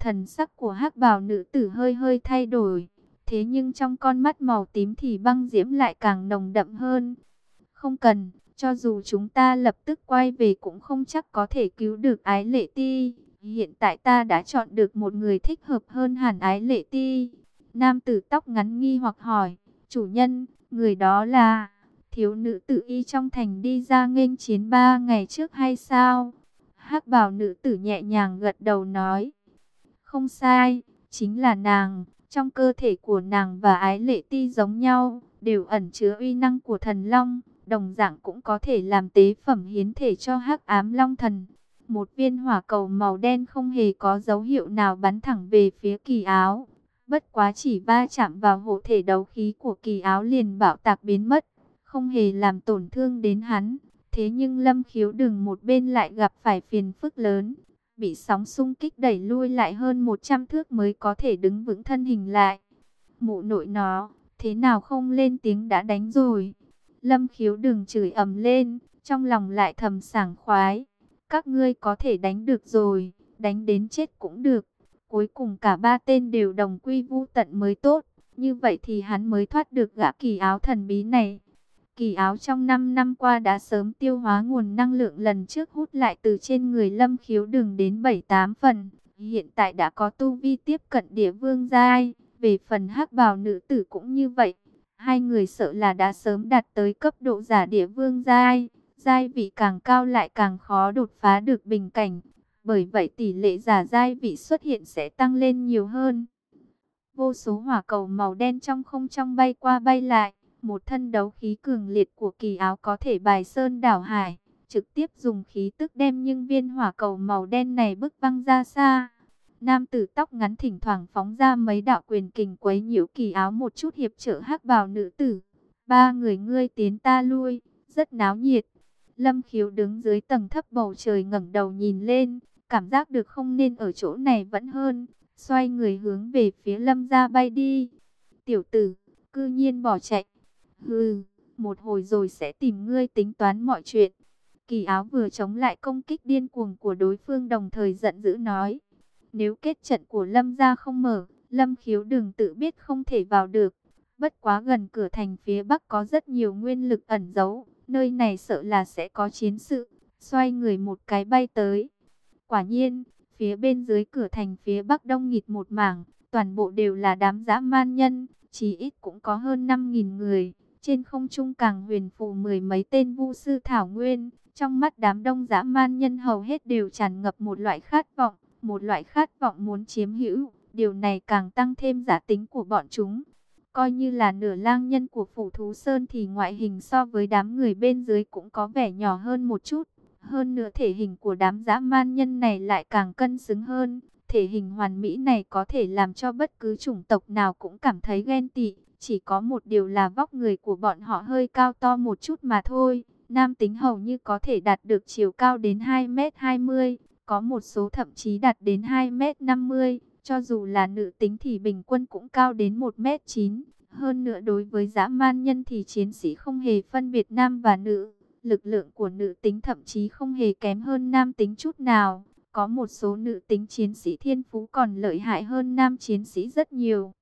Thần sắc của hắc bào nữ tử hơi hơi thay đổi. Thế nhưng trong con mắt màu tím thì băng diễm lại càng nồng đậm hơn. Không cần, cho dù chúng ta lập tức quay về cũng không chắc có thể cứu được ái lệ ti. Hiện tại ta đã chọn được một người thích hợp hơn hẳn ái lệ ti. Nam tử tóc ngắn nghi hoặc hỏi, chủ nhân, người đó là thiếu nữ Tử y trong thành đi ra nghênh chiến ba ngày trước hay sao? hắc Bảo nữ tử nhẹ nhàng gật đầu nói, không sai, chính là nàng. Trong cơ thể của nàng và ái lệ ti giống nhau, đều ẩn chứa uy năng của thần long, đồng dạng cũng có thể làm tế phẩm hiến thể cho hắc ám long thần. Một viên hỏa cầu màu đen không hề có dấu hiệu nào bắn thẳng về phía kỳ áo. Bất quá chỉ va chạm vào hộ thể đấu khí của kỳ áo liền bạo tạc biến mất, không hề làm tổn thương đến hắn. Thế nhưng lâm khiếu đừng một bên lại gặp phải phiền phức lớn, bị sóng xung kích đẩy lui lại hơn 100 thước mới có thể đứng vững thân hình lại. Mụ nội nó, thế nào không lên tiếng đã đánh rồi. Lâm khiếu đừng chửi ầm lên, trong lòng lại thầm sảng khoái. Các ngươi có thể đánh được rồi, đánh đến chết cũng được. Cuối cùng cả ba tên đều đồng quy vu tận mới tốt. Như vậy thì hắn mới thoát được gã kỳ áo thần bí này. Kỳ áo trong 5 năm qua đã sớm tiêu hóa nguồn năng lượng lần trước hút lại từ trên người lâm khiếu đường đến 7-8 phần. Hiện tại đã có tu vi tiếp cận địa vương giai. Về phần hắc bào nữ tử cũng như vậy. Hai người sợ là đã sớm đạt tới cấp độ giả địa vương giai. Giai vị càng cao lại càng khó đột phá được bình cảnh. Bởi vậy tỷ lệ giả giai vị xuất hiện sẽ tăng lên nhiều hơn. Vô số hỏa cầu màu đen trong không trong bay qua bay lại một thân đấu khí cường liệt của kỳ áo có thể bài sơn đảo hải, trực tiếp dùng khí tức đem những viên hỏa cầu màu đen này bức văng ra xa. Nam tử tóc ngắn thỉnh thoảng phóng ra mấy đạo quyền kình quấy nhiễu kỳ áo một chút hiệp trợ hắc bào nữ tử. Ba người ngươi tiến ta lui, rất náo nhiệt. Lâm khiếu đứng dưới tầng thấp bầu trời ngẩng đầu nhìn lên, cảm giác được không nên ở chỗ này vẫn hơn. Xoay người hướng về phía lâm ra bay đi. Tiểu tử, cư nhiên bỏ chạy. Hừ, một hồi rồi sẽ tìm ngươi tính toán mọi chuyện. Kỳ áo vừa chống lại công kích điên cuồng của đối phương đồng thời giận dữ nói. Nếu kết trận của Lâm gia không mở, Lâm khiếu đừng tự biết không thể vào được. Bất quá gần cửa thành phía bắc có rất nhiều nguyên lực ẩn giấu, nơi này sợ là sẽ có chiến sự. Xoay người một cái bay tới. Quả nhiên, phía bên dưới cửa thành phía bắc đông nghịt một mảng, toàn bộ đều là đám dã man nhân, chỉ ít cũng có hơn 5.000 người. Trên không trung càng huyền phù mười mấy tên vu sư thảo nguyên, trong mắt đám đông dã man nhân hầu hết đều tràn ngập một loại khát vọng, một loại khát vọng muốn chiếm hữu. Điều này càng tăng thêm giả tính của bọn chúng. Coi như là nửa lang nhân của phủ thú sơn thì ngoại hình so với đám người bên dưới cũng có vẻ nhỏ hơn một chút. Hơn nữa thể hình của đám dã man nhân này lại càng cân xứng hơn. Thể hình hoàn mỹ này có thể làm cho bất cứ chủng tộc nào cũng cảm thấy ghen tị. Chỉ có một điều là vóc người của bọn họ hơi cao to một chút mà thôi. Nam tính hầu như có thể đạt được chiều cao đến 2m20, có một số thậm chí đạt đến 2m50. Cho dù là nữ tính thì bình quân cũng cao đến 1m9. Hơn nữa đối với dã man nhân thì chiến sĩ không hề phân biệt nam và nữ. Lực lượng của nữ tính thậm chí không hề kém hơn nam tính chút nào. Có một số nữ tính chiến sĩ thiên phú còn lợi hại hơn nam chiến sĩ rất nhiều.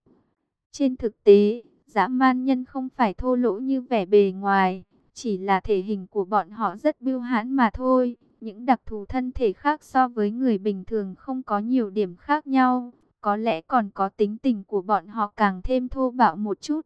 Trên thực tế, dã man nhân không phải thô lỗ như vẻ bề ngoài, chỉ là thể hình của bọn họ rất biêu hãn mà thôi. Những đặc thù thân thể khác so với người bình thường không có nhiều điểm khác nhau. Có lẽ còn có tính tình của bọn họ càng thêm thô bạo một chút.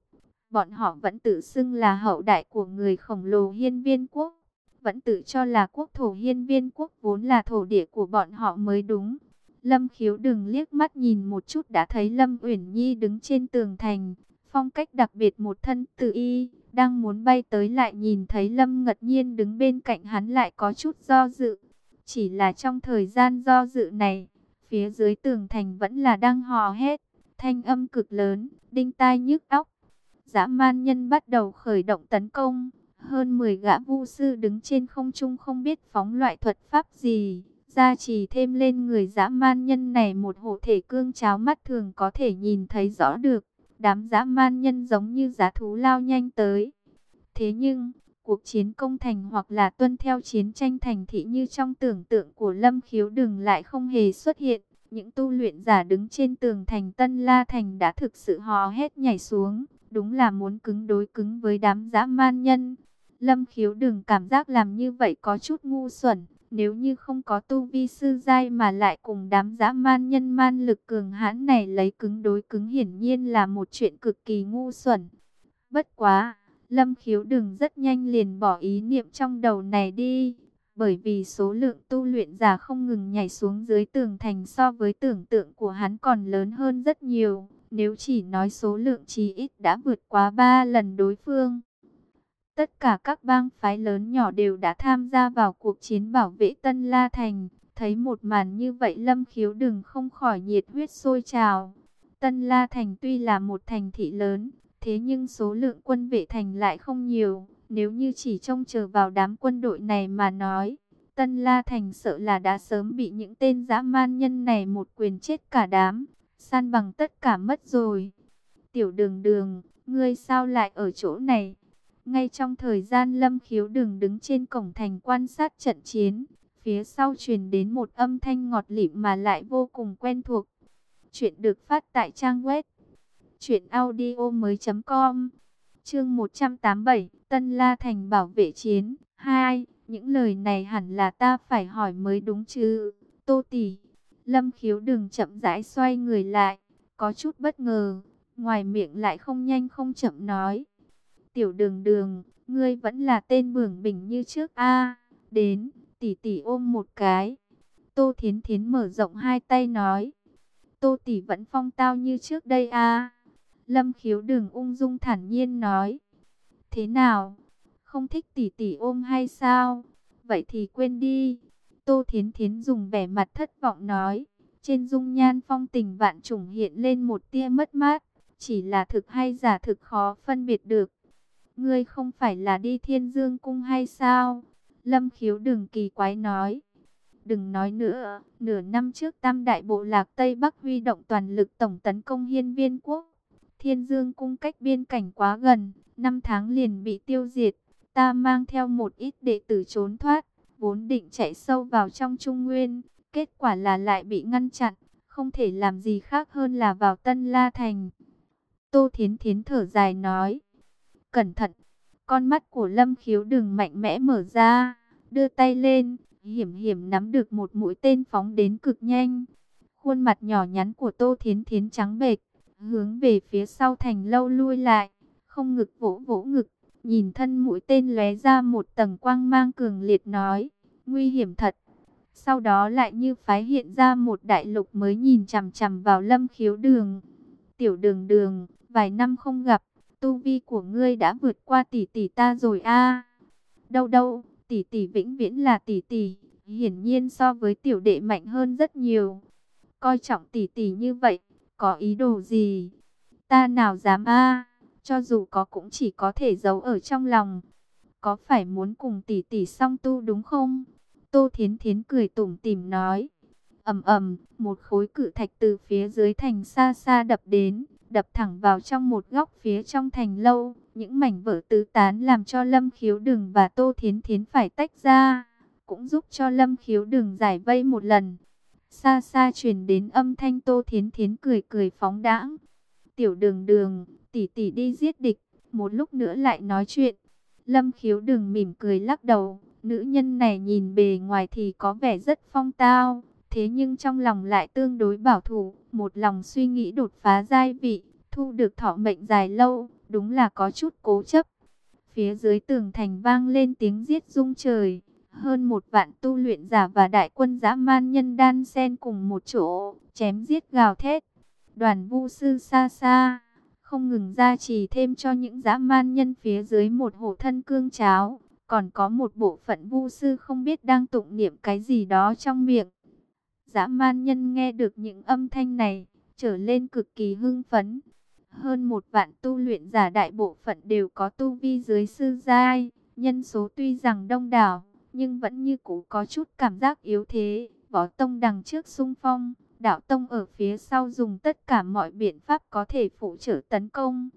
Bọn họ vẫn tự xưng là hậu đại của người khổng lồ hiên viên quốc. Vẫn tự cho là quốc thổ hiên viên quốc vốn là thổ địa của bọn họ mới đúng. Lâm khiếu đừng liếc mắt nhìn một chút đã thấy Lâm Uyển Nhi đứng trên tường thành, phong cách đặc biệt một thân tự y, đang muốn bay tới lại nhìn thấy Lâm ngật nhiên đứng bên cạnh hắn lại có chút do dự. Chỉ là trong thời gian do dự này, phía dưới tường thành vẫn là đang hò hét, thanh âm cực lớn, đinh tai nhức óc. Dã man nhân bắt đầu khởi động tấn công, hơn 10 gã vu sư đứng trên không trung không biết phóng loại thuật pháp gì gia trì thêm lên người dã man nhân này một hộ thể cương cháo mắt thường có thể nhìn thấy rõ được. Đám dã man nhân giống như giá thú lao nhanh tới. Thế nhưng, cuộc chiến công thành hoặc là tuân theo chiến tranh thành thị như trong tưởng tượng của Lâm Khiếu đừng lại không hề xuất hiện. những tu luyện giả đứng trên tường thành Tân La Thành đã thực sự hò hét nhảy xuống, đúng là muốn cứng đối cứng với đám dã man nhân. Lâm khiếu đừng cảm giác làm như vậy có chút ngu xuẩn, nếu như không có tu vi sư giai mà lại cùng đám dã man nhân man lực cường hãn này lấy cứng đối cứng hiển nhiên là một chuyện cực kỳ ngu xuẩn. Bất quá, Lâm khiếu đừng rất nhanh liền bỏ ý niệm trong đầu này đi, bởi vì số lượng tu luyện giả không ngừng nhảy xuống dưới tường thành so với tưởng tượng của hắn còn lớn hơn rất nhiều. Nếu chỉ nói số lượng chí ít đã vượt quá 3 lần đối phương. Tất cả các bang phái lớn nhỏ đều đã tham gia vào cuộc chiến bảo vệ Tân La Thành. Thấy một màn như vậy Lâm Khiếu đừng không khỏi nhiệt huyết sôi trào. Tân La Thành tuy là một thành thị lớn, thế nhưng số lượng quân vệ thành lại không nhiều. Nếu như chỉ trông chờ vào đám quân đội này mà nói, Tân La Thành sợ là đã sớm bị những tên dã man nhân này một quyền chết cả đám, san bằng tất cả mất rồi. Tiểu đường đường, ngươi sao lại ở chỗ này? Ngay trong thời gian lâm khiếu đường đứng trên cổng thành quan sát trận chiến, phía sau truyền đến một âm thanh ngọt lịm mà lại vô cùng quen thuộc. Chuyện được phát tại trang web chuyện audio mới.com Chương 187 Tân La Thành bảo vệ chiến 2. Những lời này hẳn là ta phải hỏi mới đúng chứ Tô Tỷ Lâm khiếu đừng chậm rãi xoay người lại Có chút bất ngờ Ngoài miệng lại không nhanh không chậm nói Tiểu đường đường, Ngươi vẫn là tên bưởng bình như trước a, Đến tỷ tỷ ôm một cái Tô Thiến Thiến mở rộng hai tay nói Tô tỷ vẫn phong tao như trước đây, a Lâm khiếu đường ung dung thản nhiên nói Thế nào? Không thích tỷ tỷ ôm hay sao? Vậy thì quên đi. Tô Thiến Thiến dùng vẻ mặt thất vọng nói. Trên dung nhan phong tình vạn trùng hiện lên một tia mất mát. Chỉ là thực hay giả thực khó phân biệt được. Ngươi không phải là đi thiên dương cung hay sao? Lâm khiếu đừng kỳ quái nói. Đừng nói nữa, nửa năm trước tam đại bộ lạc Tây Bắc huy động toàn lực tổng tấn công hiên viên quốc. Thiên dương cung cách biên cảnh quá gần, năm tháng liền bị tiêu diệt. Ta mang theo một ít đệ tử trốn thoát, vốn định chạy sâu vào trong Trung Nguyên. Kết quả là lại bị ngăn chặn, không thể làm gì khác hơn là vào Tân La Thành. Tô Thiến Thiến thở dài nói, cẩn thận, con mắt của Lâm Khiếu đừng mạnh mẽ mở ra, đưa tay lên, hiểm hiểm nắm được một mũi tên phóng đến cực nhanh. Khuôn mặt nhỏ nhắn của Tô Thiến Thiến trắng bệch, hướng về phía sau thành lâu lui lại không ngực vỗ vỗ ngực, nhìn thân mũi tên lóe ra một tầng quang mang cường liệt nói, nguy hiểm thật. Sau đó lại như phái hiện ra một đại lục mới nhìn chằm chằm vào lâm khiếu đường. Tiểu đường đường, vài năm không gặp, tu vi của ngươi đã vượt qua tỷ tỷ ta rồi a. Đâu đâu, tỷ tỷ vĩnh viễn là tỷ tỷ, hiển nhiên so với tiểu đệ mạnh hơn rất nhiều. Coi trọng tỷ tỷ như vậy, có ý đồ gì? Ta nào dám a? cho dù có cũng chỉ có thể giấu ở trong lòng. Có phải muốn cùng tỷ tỷ song tu đúng không? Tô Thiến Thiến cười tủm tỉm nói. ầm ầm, một khối cự thạch từ phía dưới thành xa xa đập đến, đập thẳng vào trong một góc phía trong thành lâu. Những mảnh vỡ tứ tán làm cho Lâm Khiếu Đừng và Tô Thiến Thiến phải tách ra, cũng giúp cho Lâm Khiếu Đừng giải vây một lần. Xa xa truyền đến âm thanh Tô Thiến Thiến cười cười phóng đãng. Tiểu đường đường, tỷ tỷ đi giết địch, một lúc nữa lại nói chuyện. Lâm khiếu đừng mỉm cười lắc đầu, nữ nhân này nhìn bề ngoài thì có vẻ rất phong tao, thế nhưng trong lòng lại tương đối bảo thủ, một lòng suy nghĩ đột phá giai vị, thu được thọ mệnh dài lâu, đúng là có chút cố chấp. Phía dưới tường thành vang lên tiếng giết rung trời, hơn một vạn tu luyện giả và đại quân dã man nhân đan sen cùng một chỗ, chém giết gào thét. Đoàn vu sư xa xa, không ngừng gia trì thêm cho những dã man nhân phía dưới một hổ thân cương cháo. Còn có một bộ phận vu sư không biết đang tụng niệm cái gì đó trong miệng. Dã man nhân nghe được những âm thanh này, trở lên cực kỳ hưng phấn. Hơn một vạn tu luyện giả đại bộ phận đều có tu vi dưới sư giai. Nhân số tuy rằng đông đảo, nhưng vẫn như cũ có chút cảm giác yếu thế. Võ tông đằng trước sung phong, đạo tông ở phía sau dùng tất cả mọi biện pháp có thể phụ trợ tấn công.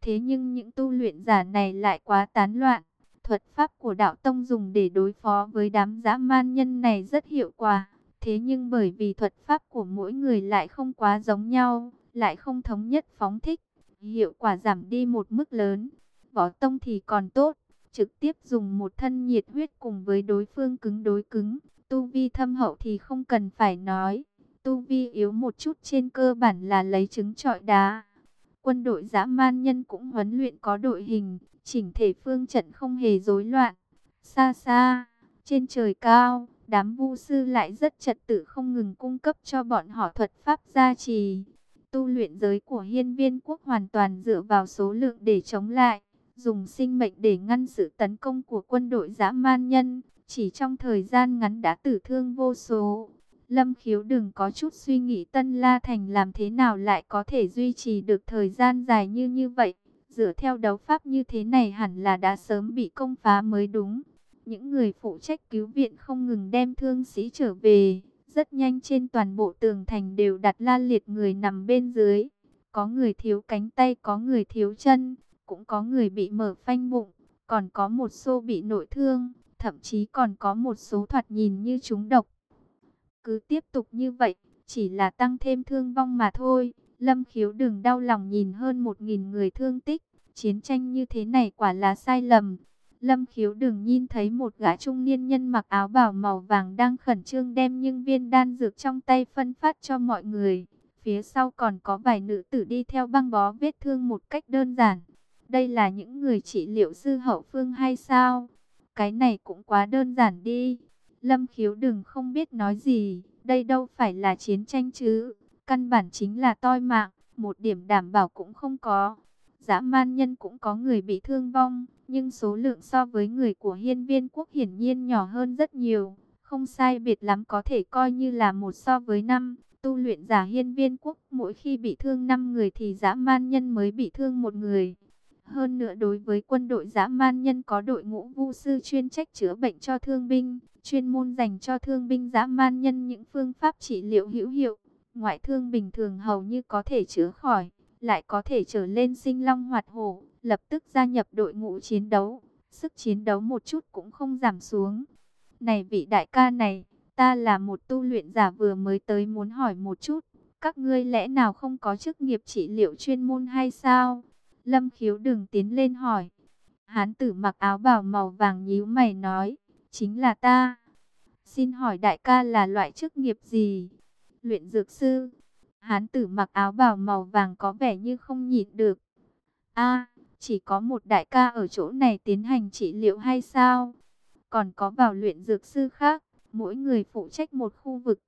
Thế nhưng những tu luyện giả này lại quá tán loạn. Thuật pháp của đạo tông dùng để đối phó với đám dã man nhân này rất hiệu quả. Thế nhưng bởi vì thuật pháp của mỗi người lại không quá giống nhau, lại không thống nhất phóng thích, hiệu quả giảm đi một mức lớn. Võ tông thì còn tốt, trực tiếp dùng một thân nhiệt huyết cùng với đối phương cứng đối cứng, tu vi thâm hậu thì không cần phải nói. Tu vi yếu một chút trên cơ bản là lấy trứng trọi đá. Quân đội dã man nhân cũng huấn luyện có đội hình, chỉnh thể phương trận không hề rối loạn. Xa xa, trên trời cao, đám vu sư lại rất trật tự không ngừng cung cấp cho bọn họ thuật pháp gia trì. Tu luyện giới của hiên viên quốc hoàn toàn dựa vào số lượng để chống lại, dùng sinh mệnh để ngăn sự tấn công của quân đội dã man nhân, chỉ trong thời gian ngắn đã tử thương vô số. Lâm khiếu đừng có chút suy nghĩ Tân La Thành làm thế nào lại có thể duy trì được thời gian dài như như vậy. Dựa theo đấu pháp như thế này hẳn là đã sớm bị công phá mới đúng. Những người phụ trách cứu viện không ngừng đem thương sĩ trở về. Rất nhanh trên toàn bộ tường thành đều đặt la liệt người nằm bên dưới. Có người thiếu cánh tay, có người thiếu chân, cũng có người bị mở phanh bụng, còn có một số bị nội thương, thậm chí còn có một số thoạt nhìn như chúng độc. Cứ tiếp tục như vậy, chỉ là tăng thêm thương vong mà thôi. Lâm khiếu đừng đau lòng nhìn hơn một nghìn người thương tích. Chiến tranh như thế này quả là sai lầm. Lâm khiếu đừng nhìn thấy một gã trung niên nhân mặc áo bào màu vàng đang khẩn trương đem những viên đan dược trong tay phân phát cho mọi người. Phía sau còn có vài nữ tử đi theo băng bó vết thương một cách đơn giản. Đây là những người trị liệu sư hậu phương hay sao? Cái này cũng quá đơn giản đi. Lâm khiếu đừng không biết nói gì, đây đâu phải là chiến tranh chứ, căn bản chính là toi mạng, một điểm đảm bảo cũng không có. Dã man nhân cũng có người bị thương vong, nhưng số lượng so với người của hiên viên quốc hiển nhiên nhỏ hơn rất nhiều. Không sai biệt lắm có thể coi như là một so với năm. Tu luyện giả hiên viên quốc mỗi khi bị thương 5 người thì dã man nhân mới bị thương một người. Hơn nữa đối với quân đội dã man nhân có đội ngũ vu sư chuyên trách chữa bệnh cho thương binh, chuyên môn dành cho thương binh dã man nhân những phương pháp trị liệu hữu hiệu. Ngoại thương bình thường hầu như có thể chữa khỏi, lại có thể trở lên sinh long hoạt hổ, lập tức gia nhập đội ngũ chiến đấu. Sức chiến đấu một chút cũng không giảm xuống. Này vị đại ca này, ta là một tu luyện giả vừa mới tới muốn hỏi một chút. Các ngươi lẽ nào không có chức nghiệp trị liệu chuyên môn hay sao? Lâm khiếu đừng tiến lên hỏi. Hán tử mặc áo bào màu vàng nhíu mày nói, chính là ta. Xin hỏi đại ca là loại chức nghiệp gì? Luyện dược sư. Hán tử mặc áo bào màu vàng có vẻ như không nhịn được. a chỉ có một đại ca ở chỗ này tiến hành trị liệu hay sao? Còn có vào luyện dược sư khác, mỗi người phụ trách một khu vực.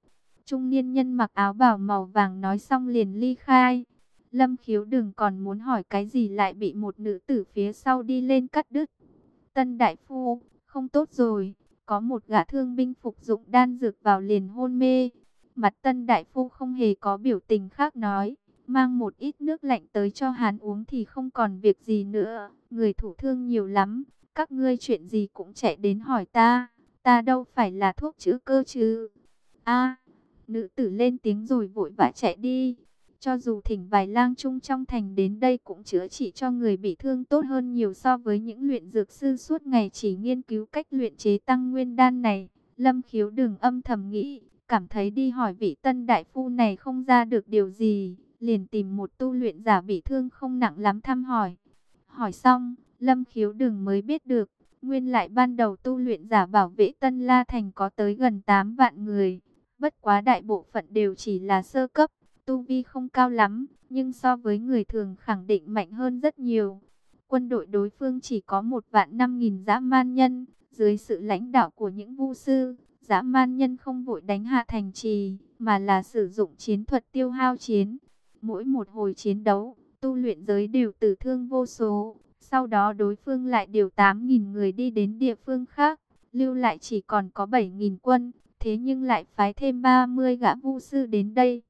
Trung niên nhân mặc áo bào màu vàng nói xong liền ly khai. Lâm khiếu đừng còn muốn hỏi cái gì lại bị một nữ tử phía sau đi lên cắt đứt. Tân đại phu, không tốt rồi, có một gã thương binh phục dụng đan dược vào liền hôn mê. Mặt tân đại phu không hề có biểu tình khác nói, mang một ít nước lạnh tới cho hắn uống thì không còn việc gì nữa. Người thủ thương nhiều lắm, các ngươi chuyện gì cũng chạy đến hỏi ta, ta đâu phải là thuốc chữa cơ chứ. a nữ tử lên tiếng rồi vội vã chạy đi. Cho dù thỉnh vài lang trung trong thành đến đây cũng chữa trị cho người bị thương tốt hơn nhiều so với những luyện dược sư suốt ngày chỉ nghiên cứu cách luyện chế tăng nguyên đan này. Lâm khiếu đừng âm thầm nghĩ, cảm thấy đi hỏi vị tân đại phu này không ra được điều gì, liền tìm một tu luyện giả bị thương không nặng lắm thăm hỏi. Hỏi xong, Lâm khiếu đừng mới biết được, nguyên lại ban đầu tu luyện giả bảo vệ Tân La Thành có tới gần 8 vạn người, bất quá đại bộ phận đều chỉ là sơ cấp tu vi không cao lắm, nhưng so với người thường khẳng định mạnh hơn rất nhiều. Quân đội đối phương chỉ có một vạn năm nghìn dã man nhân, dưới sự lãnh đạo của những vu sư, dã man nhân không vội đánh hạ thành trì, mà là sử dụng chiến thuật tiêu hao chiến. Mỗi một hồi chiến đấu, tu luyện giới đều tử thương vô số, sau đó đối phương lại điều 8.000 người đi đến địa phương khác, lưu lại chỉ còn có 7.000 quân, thế nhưng lại phái thêm 30 gã vu sư đến đây.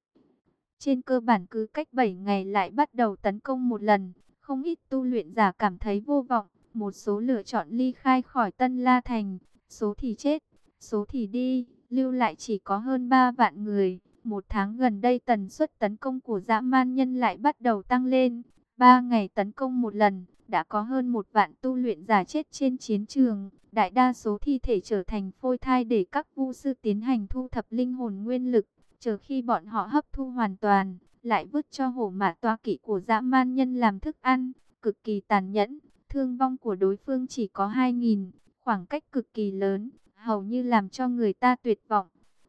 Trên cơ bản cứ cách 7 ngày lại bắt đầu tấn công một lần, không ít tu luyện giả cảm thấy vô vọng, một số lựa chọn ly khai khỏi Tân La Thành, số thì chết, số thì đi, lưu lại chỉ có hơn 3 vạn người. Một tháng gần đây tần suất tấn công của dã man nhân lại bắt đầu tăng lên, 3 ngày tấn công một lần, đã có hơn một vạn tu luyện giả chết trên chiến trường. Đại đa số thi thể trở thành phôi thai để các vu sư tiến hành thu thập linh hồn nguyên lực. Chờ khi bọn họ hấp thu hoàn toàn, lại vứt cho hổ mã toa kỵ của dã man nhân làm thức ăn, cực kỳ tàn nhẫn. Thương vong của đối phương chỉ có 2.000, khoảng cách cực kỳ lớn, hầu như làm cho người ta tuyệt vọng.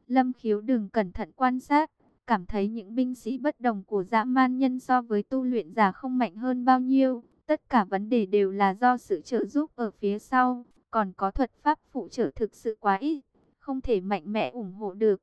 Lâm khiếu đừng cẩn thận quan sát, cảm thấy những binh sĩ bất đồng của dã man nhân so với tu luyện giả không mạnh hơn bao nhiêu. Tất cả vấn đề đều là do sự trợ giúp ở phía sau, còn có thuật pháp phụ trợ thực sự quá ít, không thể mạnh mẽ ủng hộ được.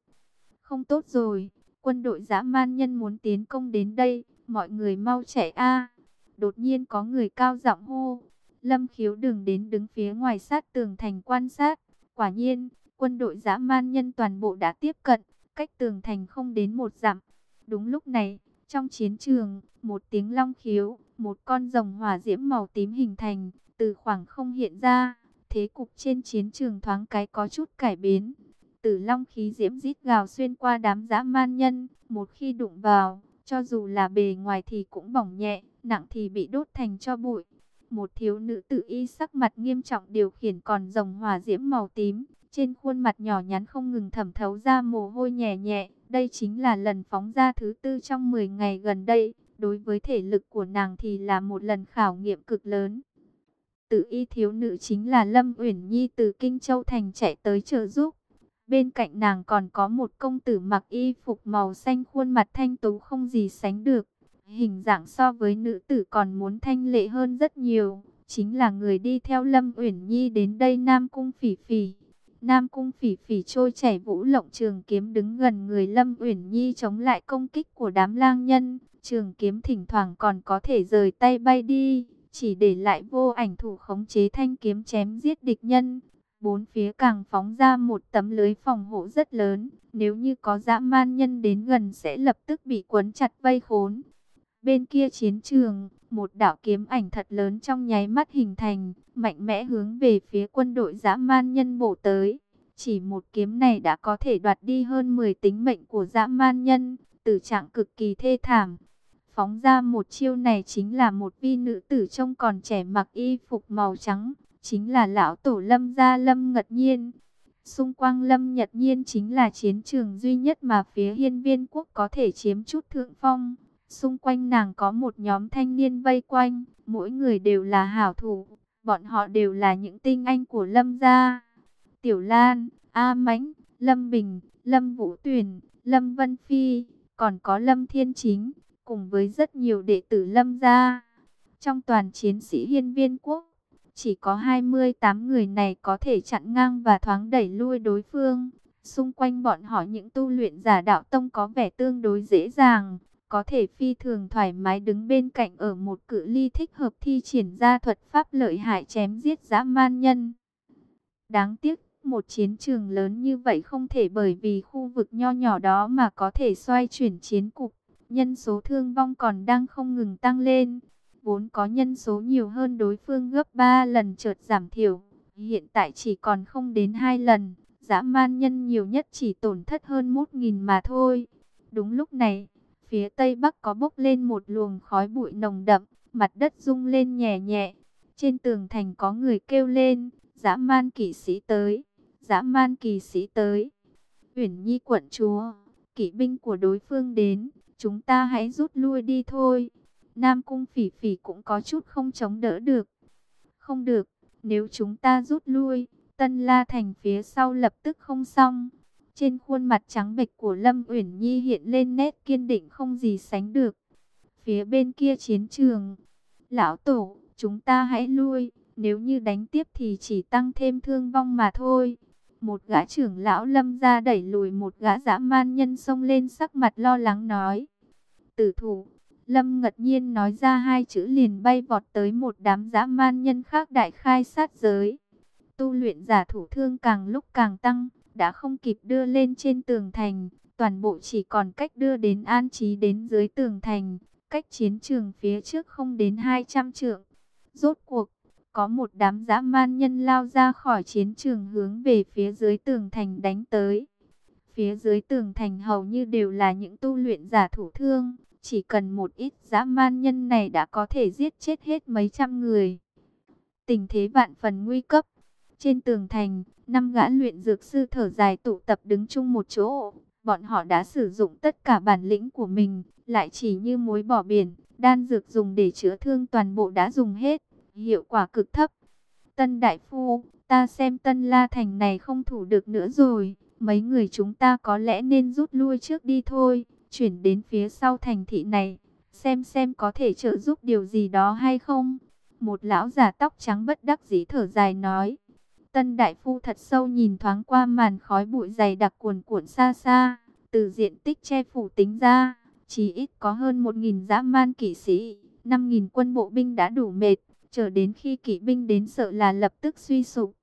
Không tốt rồi, quân đội dã man nhân muốn tiến công đến đây, mọi người mau chạy a. Đột nhiên có người cao giọng hô, Lâm khiếu đừng đến đứng phía ngoài sát tường thành quan sát. Quả nhiên, quân đội dã man nhân toàn bộ đã tiếp cận, cách tường thành không đến một dặm. Đúng lúc này, trong chiến trường, một tiếng long khiếu, một con rồng hỏa diễm màu tím hình thành, từ khoảng không hiện ra. Thế cục trên chiến trường thoáng cái có chút cải biến. Tử long khí diễm rít gào xuyên qua đám dã man nhân, một khi đụng vào, cho dù là bề ngoài thì cũng bỏng nhẹ, nặng thì bị đốt thành cho bụi. Một thiếu nữ tự y sắc mặt nghiêm trọng điều khiển còn rồng hỏa diễm màu tím, trên khuôn mặt nhỏ nhắn không ngừng thẩm thấu ra mồ hôi nhẹ nhẹ. Đây chính là lần phóng ra thứ tư trong 10 ngày gần đây. Đối với thể lực của nàng thì là một lần khảo nghiệm cực lớn. Tự y thiếu nữ chính là Lâm Uyển Nhi từ Kinh Châu Thành chạy tới trợ giúp. Bên cạnh nàng còn có một công tử mặc y phục màu xanh khuôn mặt thanh tú không gì sánh được. Hình dạng so với nữ tử còn muốn thanh lệ hơn rất nhiều. Chính là người đi theo Lâm Uyển Nhi đến đây Nam Cung Phỉ Phỉ. Nam Cung Phỉ Phỉ trôi chảy vũ lộng trường kiếm đứng gần người Lâm Uyển Nhi chống lại công kích của đám lang nhân. Trường kiếm thỉnh thoảng còn có thể rời tay bay đi, chỉ để lại vô ảnh thủ khống chế thanh kiếm chém giết địch nhân. Bốn phía càng phóng ra một tấm lưới phòng hộ rất lớn, nếu như có dã man nhân đến gần sẽ lập tức bị quấn chặt vây khốn. Bên kia chiến trường, một đạo kiếm ảnh thật lớn trong nháy mắt hình thành, mạnh mẽ hướng về phía quân đội dã man nhân bổ tới. Chỉ một kiếm này đã có thể đoạt đi hơn 10 tính mệnh của dã man nhân, tử trạng cực kỳ thê thảm. Phóng ra một chiêu này chính là một vi nữ tử trông còn trẻ mặc y phục màu trắng, chính là lão tổ lâm gia lâm ngật nhiên. Xung quanh lâm nhật nhiên chính là chiến trường duy nhất mà phía hiên viên quốc có thể chiếm chút thượng phong. Xung quanh nàng có một nhóm thanh niên vây quanh, mỗi người đều là hảo thủ, bọn họ đều là những tinh anh của Lâm gia. Tiểu Lan, A Mãnh, Lâm Bình, Lâm Vũ Tuyền, Lâm Vân Phi, còn có Lâm Thiên Chính, cùng với rất nhiều đệ tử Lâm gia. Trong toàn chiến sĩ hiên viên quốc, chỉ có 28 người này có thể chặn ngang và thoáng đẩy lui đối phương. Xung quanh bọn họ những tu luyện giả đạo tông có vẻ tương đối dễ dàng, có thể phi thường thoải mái đứng bên cạnh ở một cự ly thích hợp thi triển ra thuật pháp lợi hại chém giết dã man nhân. Đáng tiếc, một chiến trường lớn như vậy không thể bởi vì khu vực nho nhỏ đó mà có thể xoay chuyển chiến cục. Nhân số thương vong còn đang không ngừng tăng lên. Vốn có nhân số nhiều hơn đối phương gấp 3 lần chợt giảm thiểu. Hiện tại chỉ còn không đến 2 lần. Dã man nhân nhiều nhất chỉ tổn thất hơn 1.000 mà thôi. Đúng lúc này, Phía tây bắc có bốc lên một luồng khói bụi nồng đậm, mặt đất rung lên nhẹ nhẹ. Trên tường thành có người kêu lên, dã man kỵ sĩ tới, dã man kỳ sĩ tới. Uyển Nhi quận chúa, kỵ binh của đối phương đến, chúng ta hãy rút lui đi thôi. Nam cung phỉ phỉ cũng có chút không chống đỡ được. Không được, nếu chúng ta rút lui, Tân La Thành phía sau lập tức không xong. Trên khuôn mặt trắng bệch của Lâm Uyển Nhi hiện lên nét kiên định không gì sánh được. Phía bên kia chiến trường, lão tổ, chúng ta hãy lui, nếu như đánh tiếp thì chỉ tăng thêm thương vong mà thôi. Một gã trưởng lão lâm ra đẩy lùi một gã dã man nhân xông lên sắc mặt lo lắng nói. Tử thủ, lâm ngật nhiên nói ra hai chữ liền bay vọt tới một đám dã man nhân khác đại khai sát giới. Tu luyện giả thủ thương càng lúc càng tăng đã không kịp đưa lên trên tường thành, toàn bộ chỉ còn cách đưa đến an trí đến dưới tường thành, cách chiến trường phía trước không đến 200 trượng. Rốt cuộc, có một đám dã man nhân lao ra khỏi chiến trường hướng về phía dưới tường thành đánh tới. Phía dưới tường thành hầu như đều là những tu luyện giả thủ thương, Chỉ cần một ít dã man nhân này đã có thể giết chết hết mấy trăm người. Tình thế vạn phần nguy cấp. Trên tường thành, năm gã luyện dược sư thở dài tụ tập đứng chung một chỗ. Bọn họ đã sử dụng tất cả bản lĩnh của mình, lại chỉ như mối bỏ biển. Đan dược dùng để chữa thương toàn bộ đã dùng hết, hiệu quả cực thấp. Tân Đại Phu, ta xem Tân La Thành này không thủ được nữa rồi. Mấy người chúng ta có lẽ nên rút lui trước đi thôi, chuyển đến phía sau thành thị này, xem xem có thể trợ giúp điều gì đó hay không. Một lão già tóc trắng bất đắc dĩ thở dài nói. Tân Đại Phu thật sâu nhìn thoáng qua màn khói bụi dày đặc cuồn cuộn xa xa, từ diện tích che phủ tính ra, chỉ ít có hơn một nghìn dã man kỵ sĩ, năm nghìn quân bộ binh đã đủ mệt, chờ đến khi kỵ binh đến sợ là lập tức suy sụp.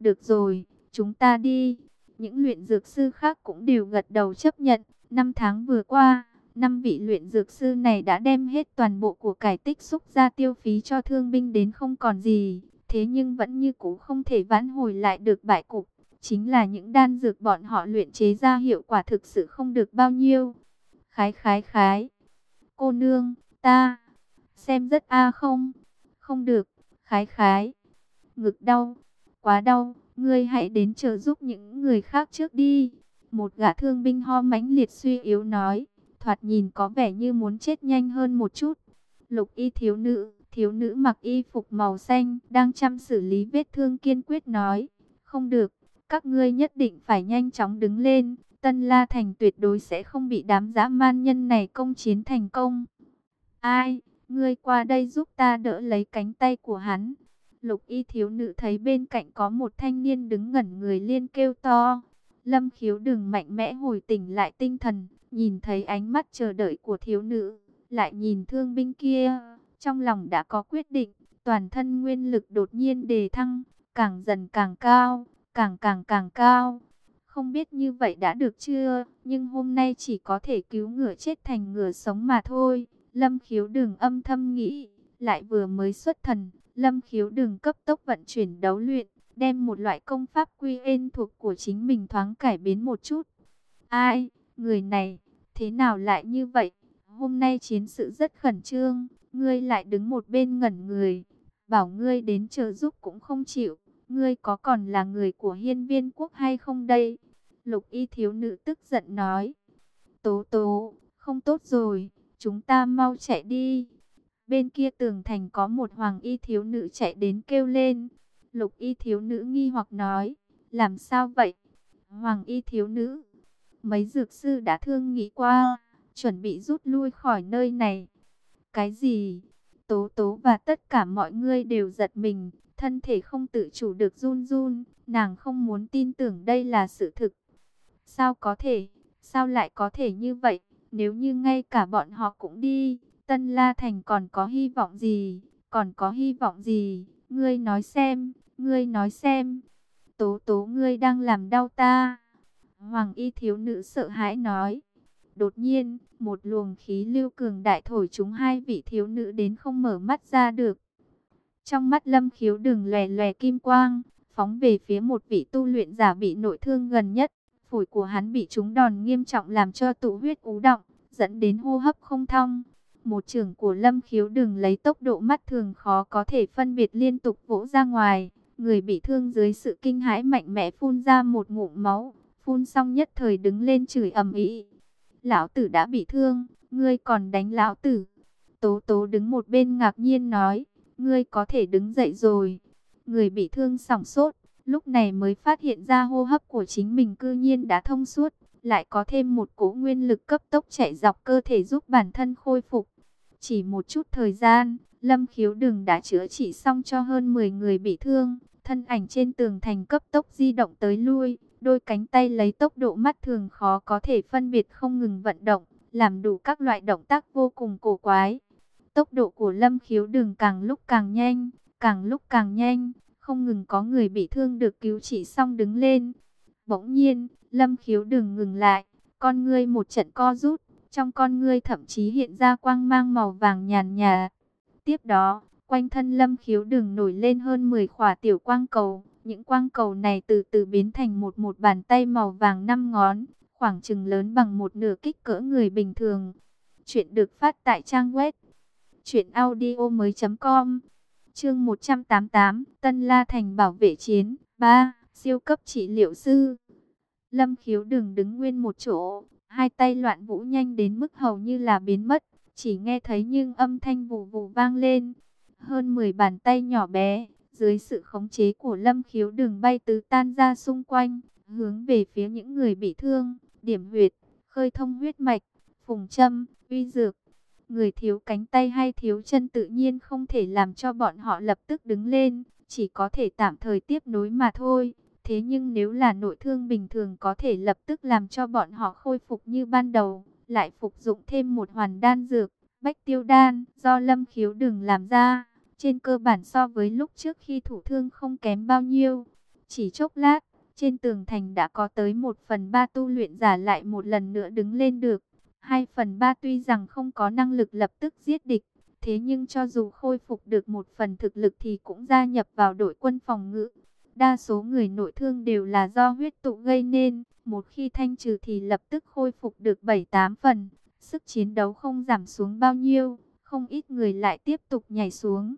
Được rồi, chúng ta đi. Những luyện dược sư khác cũng đều gật đầu chấp nhận. Năm tháng vừa qua, năm vị luyện dược sư này đã đem hết toàn bộ của cải tích xúc ra tiêu phí cho thương binh đến không còn gì. Thế nhưng vẫn như cũ không thể vãn hồi lại được bại cục. Chính là những đan dược bọn họ luyện chế ra hiệu quả thực sự không được bao nhiêu. Khái khái khái. Cô nương, ta, xem rất a không? Không được, khái khái. Ngực đau, quá đau, ngươi hãy đến trợ giúp những người khác trước đi. Một gã thương binh ho mãnh liệt suy yếu nói, thoạt nhìn có vẻ như muốn chết nhanh hơn một chút. Lục y thiếu nữ, thiếu nữ mặc y phục màu xanh, đang chăm xử lý vết thương kiên quyết nói, không được, các ngươi nhất định phải nhanh chóng đứng lên, Tân La Thành tuyệt đối sẽ không bị đám dã man nhân này công chiến thành công. Ai, ngươi qua đây giúp ta đỡ lấy cánh tay của hắn. Lục y thiếu nữ thấy bên cạnh có một thanh niên đứng ngẩn người liên kêu to. Lâm khiếu đừng mạnh mẽ hồi tỉnh lại tinh thần, nhìn thấy ánh mắt chờ đợi của thiếu nữ, lại nhìn thương binh kia, trong lòng đã có quyết định, toàn thân nguyên lực đột nhiên đề thăng, càng dần càng cao, càng càng càng cao. Không biết như vậy đã được chưa, nhưng hôm nay chỉ có thể cứu ngựa chết thành ngựa sống mà thôi. Lâm khiếu đường âm thâm nghĩ, lại vừa mới xuất thần, Lâm khiếu đường cấp tốc vận chuyển đấu luyện, đem một loại công pháp quy ên thuộc của chính mình thoáng cải biến một chút. Ai, người này, thế nào lại như vậy? Hôm nay chiến sự rất khẩn trương, ngươi lại đứng một bên ngẩn người, bảo ngươi đến trợ giúp cũng không chịu. Ngươi có còn là người của hiên viên quốc hay không đây? Lục y thiếu nữ tức giận nói. Tố tố, không tốt rồi, chúng ta mau chạy đi. Bên kia tường thành có một hoàng y thiếu nữ chạy đến kêu lên. Lục y thiếu nữ nghi hoặc nói, làm sao vậy? Hoàng y thiếu nữ, mấy dược sư đã thương nghĩ qua, chuẩn bị rút lui khỏi nơi này. Cái gì? Tố tố và tất cả mọi người đều giật mình, thân thể không tự chủ được run run, nàng không muốn tin tưởng đây là sự thực. Sao có thể, sao lại có thể như vậy, nếu như ngay cả bọn họ cũng đi, Tân La Thành còn có hy vọng gì? Còn có hy vọng gì? Ngươi nói xem, ngươi nói xem. Tố tố ngươi đang làm đau ta. Hoàng y thiếu nữ sợ hãi nói. Đột nhiên, một luồng khí lưu cường đại thổi chúng hai vị thiếu nữ đến không mở mắt ra được. Trong mắt lâm khiếu đường lòe lòe kim quang, phóng về phía một vị tu luyện giả bị nội thương gần nhất. Phổi của hắn bị trúng đòn nghiêm trọng làm cho tụ huyết ú động, dẫn đến hô hấp không thông. Một trường của Lâm Khiếu đừng lấy tốc độ mắt thường khó có thể phân biệt liên tục vỗ ra ngoài. Người bị thương dưới sự kinh hãi mạnh mẽ phun ra một ngụm máu. Phun xong nhất thời đứng lên chửi ầm ĩ. Lão tử đã bị thương, ngươi còn đánh lão tử. Tố tố đứng một bên ngạc nhiên nói, ngươi có thể đứng dậy rồi. Người bị thương sỏng sốt, lúc này mới phát hiện ra hô hấp của chính mình cư nhiên đã thông suốt, lại có thêm một cỗ nguyên lực cấp tốc chạy dọc cơ thể giúp bản thân khôi phục. Chỉ một chút thời gian, Lâm Khiếu Đừng đã chữa trị xong cho hơn 10 người bị thương. Thân ảnh trên tường thành cấp tốc di động tới lui, đôi cánh tay lấy tốc độ mắt thường khó có thể phân biệt không ngừng vận động, làm đủ các loại động tác vô cùng cổ quái. Tốc độ của Lâm Khiếu đường càng lúc càng nhanh, càng lúc càng nhanh, không ngừng có người bị thương được cứu trị xong đứng lên. Bỗng nhiên, Lâm Khiếu đường ngừng lại, con ngươi một trận co rút, trong con ngươi thậm chí hiện ra quang mang màu vàng nhàn nhà. Tiếp đó, quanh thân lâm khiếu đường nổi lên hơn 10 khỏa tiểu quang cầu. Những quang cầu này từ từ biến thành một một bàn tay màu vàng năm ngón, khoảng chừng lớn bằng một nửa kích cỡ người bình thường. Chuyện được phát tại trang web truyệnaudiomoi.com. Chương 188, Tân La Thành bảo vệ chiến 3, siêu cấp trị liệu sư. Lâm Khiếu đừng đứng nguyên một chỗ, hai tay loạn vũ nhanh đến mức hầu như là biến mất, chỉ nghe thấy nhưng âm thanh vù vù vang lên. Hơn 10 bàn tay nhỏ bé, dưới sự khống chế của Lâm Khiếu đường bay tứ tan ra xung quanh, hướng về phía những người bị thương, điểm huyệt, khơi thông huyết mạch, phùng châm, uy dược. Người thiếu cánh tay hay thiếu chân tự nhiên không thể làm cho bọn họ lập tức đứng lên, chỉ có thể tạm thời tiếp nối mà thôi. Thế nhưng nếu là nội thương bình thường có thể lập tức làm cho bọn họ khôi phục như ban đầu, lại phục dụng thêm một hoàn đan dược, bách tiêu đan, do lâm khiếu đừng làm ra. Trên cơ bản so với lúc trước khi thủ thương không kém bao nhiêu. Chỉ chốc lát, trên tường thành đã có tới một phần ba tu luyện giả lại một lần nữa đứng lên được. Hai phần ba tuy rằng không có năng lực lập tức giết địch, thế nhưng cho dù khôi phục được một phần thực lực thì cũng gia nhập vào đội quân phòng ngự. Đa số người nội thương đều là do huyết tụ gây nên, một khi thanh trừ thì lập tức khôi phục được 7-8 phần. Sức chiến đấu không giảm xuống bao nhiêu, không ít người lại tiếp tục nhảy xuống.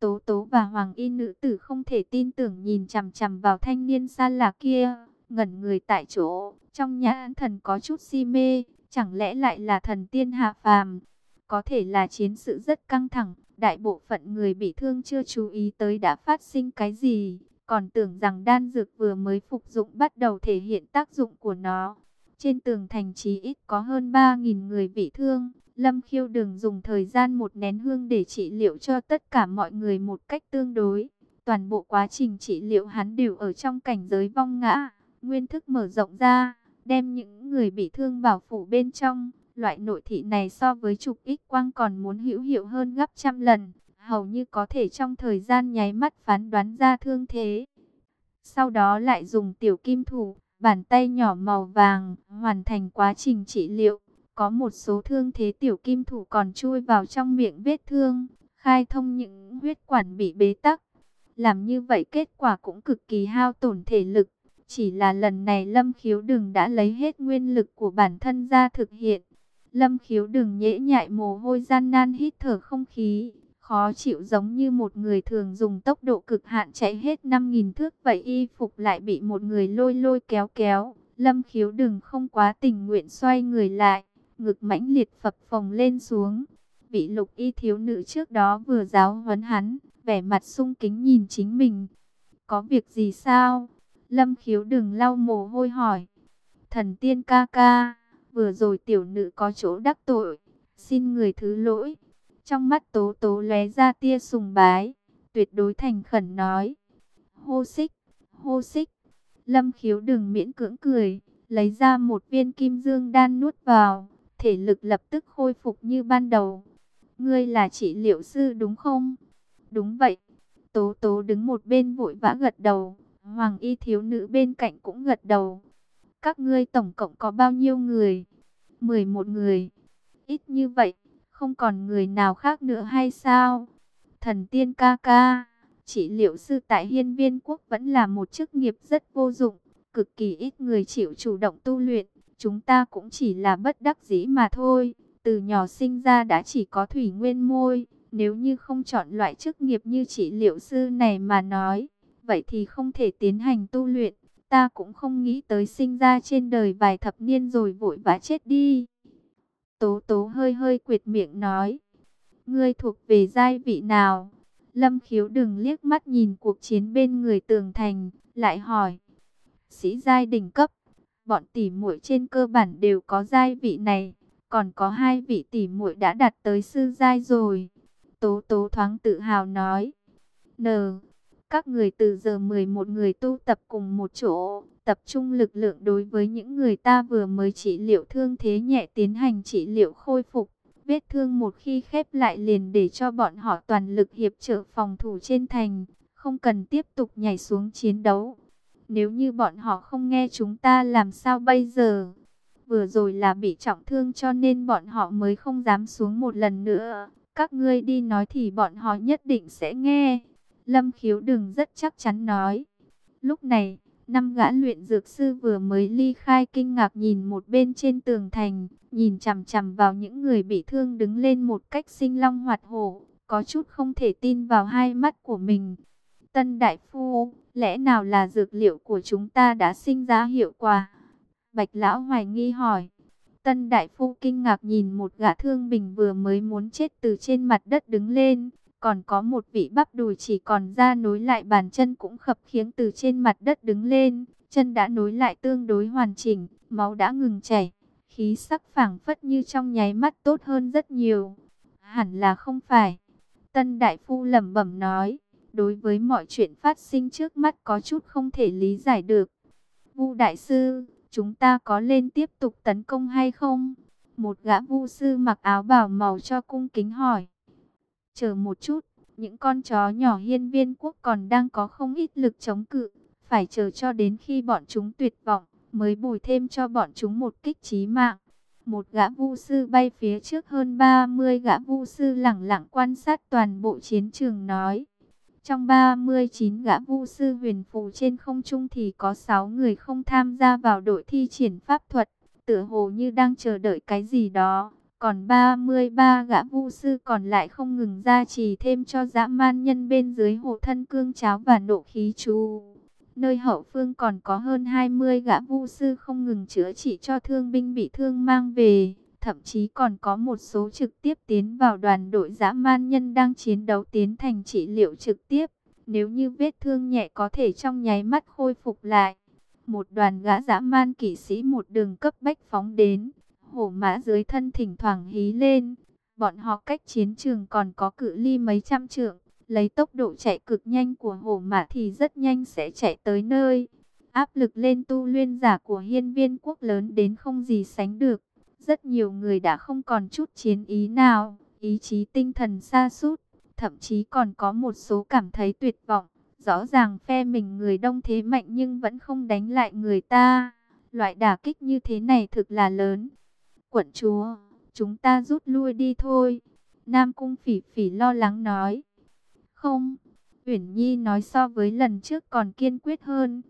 Tố tố và hoàng y nữ tử không thể tin tưởng nhìn chằm chằm vào thanh niên xa lạ kia, ngẩn người tại chỗ, trong nhãn thần có chút si mê, chẳng lẽ lại là thần tiên hạ phàm. Có thể là chiến sự rất căng thẳng, đại bộ phận người bị thương chưa chú ý tới đã phát sinh cái gì, còn tưởng rằng đan dược vừa mới phục dụng bắt đầu thể hiện tác dụng của nó. Trên tường thành chí ít có hơn 3.000 người bị thương. Lâm khiêu đừng dùng thời gian một nén hương để trị liệu cho tất cả mọi người một cách tương đối. Toàn bộ quá trình trị liệu hắn đều ở trong cảnh giới vong ngã. Nguyên thức mở rộng ra, đem những người bị thương vào phủ bên trong. Loại nội thị này so với trục ít quang còn muốn hữu hiệu hơn gấp trăm lần. Hầu như có thể trong thời gian nháy mắt phán đoán ra thương thế. Sau đó lại dùng tiểu kim thủ, bàn tay nhỏ màu vàng, hoàn thành quá trình trị liệu. Có một số thương thế tiểu kim thủ còn chui vào trong miệng vết thương, khai thông những huyết quản bị bế tắc. Làm như vậy kết quả cũng cực kỳ hao tổn thể lực. Chỉ là lần này Lâm Khiếu Đừng đã lấy hết nguyên lực của bản thân ra thực hiện. Lâm Khiếu Đừng nhễ nhại mồ hôi gian nan hít thở không khí, khó chịu giống như một người thường dùng tốc độ cực hạn chạy hết 5.000 thước vậy y phục lại bị một người lôi lôi kéo kéo. Lâm Khiếu Đừng không quá tình nguyện xoay người lại, ngực mãnh liệt phập phồng lên xuống. Vị lục y thiếu nữ trước đó vừa giáo huấn hắn, vẻ mặt sung kính nhìn chính mình. Có việc gì sao? Lâm khiếu đừng lau mồ hôi hỏi. Thần tiên ca ca, vừa rồi tiểu nữ có chỗ đắc tội, xin người thứ lỗi. Trong mắt tố tố lóe ra tia sùng bái, tuyệt đối thành khẩn nói. Hô xích, hô xích. Lâm khiếu đừng miễn cưỡng cười, lấy ra một viên kim dương đan nuốt vào thể lực lập tức khôi phục như ban đầu. Ngươi là trị liệu sư đúng không? Đúng vậy. Tố tố đứng một bên vội vã gật đầu. Hoàng y thiếu nữ bên cạnh cũng gật đầu. Các ngươi tổng cộng có bao nhiêu người? 11 người. Ít như vậy, không còn người nào khác nữa hay sao? Thần tiên ca ca, trị liệu sư tại hiên viên quốc vẫn là một chức nghiệp rất vô dụng. Cực kỳ ít người chịu chủ động tu luyện. Chúng ta cũng chỉ là bất đắc dĩ mà thôi. Từ nhỏ sinh ra đã chỉ có thủy nguyên môi. Nếu như không chọn loại chức nghiệp như trị liệu sư này mà nói, vậy thì không thể tiến hành tu luyện. Ta cũng không nghĩ tới sinh ra trên đời vài thập niên rồi vội vã chết đi. Tố tố hơi hơi quyệt miệng nói. Ngươi thuộc về giai vị nào? Lâm khiếu đừng liếc mắt nhìn cuộc chiến bên người tường thành, lại hỏi. Sĩ giai đỉnh cấp bọn tỷ muội trên cơ bản đều có giai vị này, còn có hai vị tỷ muội đã đạt tới sư giai rồi. Tố Tố thoáng tự hào nói. N. Các người từ giờ 11 người tu tập cùng một chỗ, tập trung lực lượng đối với những người ta vừa mới trị liệu thương thế nhẹ tiến hành trị liệu khôi phục. Vết thương một khi khép lại liền để cho bọn họ toàn lực hiệp trợ phòng thủ trên thành, không cần tiếp tục nhảy xuống chiến đấu. Nếu như bọn họ không nghe chúng ta làm sao bây giờ? Vừa rồi là bị trọng thương cho nên bọn họ mới không dám xuống một lần nữa. Các ngươi đi nói thì bọn họ nhất định sẽ nghe. Lâm khiếu đừng rất chắc chắn nói. Lúc này, Năm gã luyện dược sư vừa mới ly khai kinh ngạc nhìn một bên trên tường thành, nhìn chằm chằm vào những người bị thương đứng lên một cách sinh long hoạt hổ, có chút không thể tin vào hai mắt của mình. Tân Đại Phu, lẽ nào là dược liệu của chúng ta đã sinh ra hiệu quả? Bạch Lão hoài nghi hỏi. Tân Đại Phu kinh ngạc nhìn một gã thương bình vừa mới muốn chết từ trên mặt đất đứng lên. Còn có một vị bắp đùi chỉ còn ra nối lại bàn chân cũng khập khiếng từ trên mặt đất đứng lên. Chân đã nối lại tương đối hoàn chỉnh, máu đã ngừng chảy. Khí sắc phảng phất như trong nháy mắt tốt hơn rất nhiều. Hẳn là không phải. Tân Đại Phu lẩm bẩm nói. Đối với mọi chuyện phát sinh trước mắt có chút không thể lý giải được. Vu Đại Sư, chúng ta có lên tiếp tục tấn công hay không? Một gã vu sư mặc áo bào màu cho cung kính hỏi. Chờ một chút, những con chó nhỏ hiên viên quốc còn đang có không ít lực chống cự. Phải chờ cho đến khi bọn chúng tuyệt vọng, mới bồi thêm cho bọn chúng một kích trí mạng. Một gã vu sư bay phía trước hơn 30 gã vu sư lẳng lặng quan sát toàn bộ chiến trường nói. Trong 39 gã vu sư huyền phù trên không trung thì có 6 người không tham gia vào đội thi triển pháp thuật, tựa hồ như đang chờ đợi cái gì đó. Còn 33 gã vu sư còn lại không ngừng ra trì thêm cho dã man nhân bên dưới hộ thân cương cháo và nộ khí chú. Nơi hậu phương còn có hơn 20 gã vu sư không ngừng chữa trị cho thương binh bị thương mang về. Thậm chí còn có một số trực tiếp tiến vào đoàn đội dã man nhân đang chiến đấu tiến thành trị liệu trực tiếp. Nếu như vết thương nhẹ có thể trong nháy mắt khôi phục lại. Một đoàn gã dã man kỵ sĩ một đường cấp bách phóng đến. Hổ mã dưới thân thỉnh thoảng hí lên. Bọn họ cách chiến trường còn có cự ly mấy trăm trượng. Lấy tốc độ chạy cực nhanh của hổ mã thì rất nhanh sẽ chạy tới nơi. Áp lực lên tu luyện giả của hiên viên quốc lớn đến không gì sánh được. Rất nhiều người đã không còn chút chiến ý nào, ý chí tinh thần xa sút thậm chí còn có một số cảm thấy tuyệt vọng. Rõ ràng phe mình người đông thế mạnh nhưng vẫn không đánh lại người ta. Loại đả kích như thế này thực là lớn. Quận chúa, chúng ta rút lui đi thôi. Nam Cung Phỉ Phỉ lo lắng nói. Không, Uyển Nhi nói so với lần trước còn kiên quyết hơn.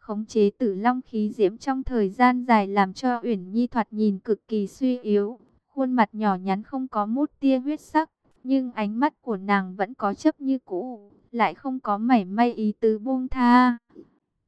Khống chế tử long khí diễm trong thời gian dài làm cho Uyển Nhi thoạt nhìn cực kỳ suy yếu. Khuôn mặt nhỏ nhắn không có một tia huyết sắc, nhưng ánh mắt của nàng vẫn có chấp như cũ, lại không có mảy may ý tứ buông tha.